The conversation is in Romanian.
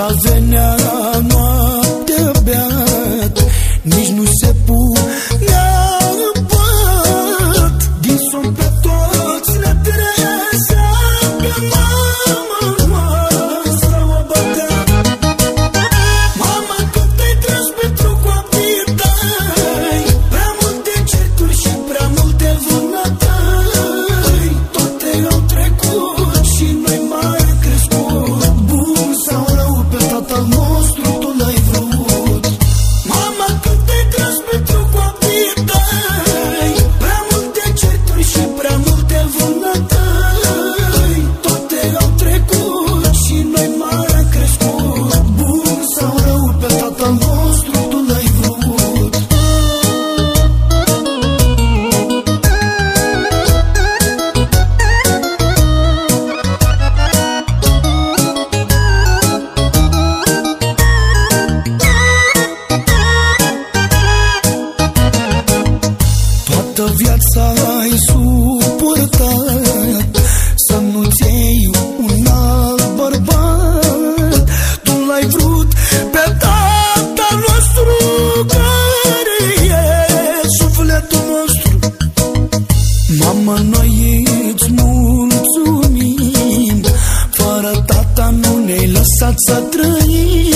Cause purtat Să nu-ți iei un alt bărbat. Tu l-ai vrut pe tata nostru Care e sufletul nostru. Mamă, noi îți mulțumim Fără tata nu ne-ai lăsat să trăim.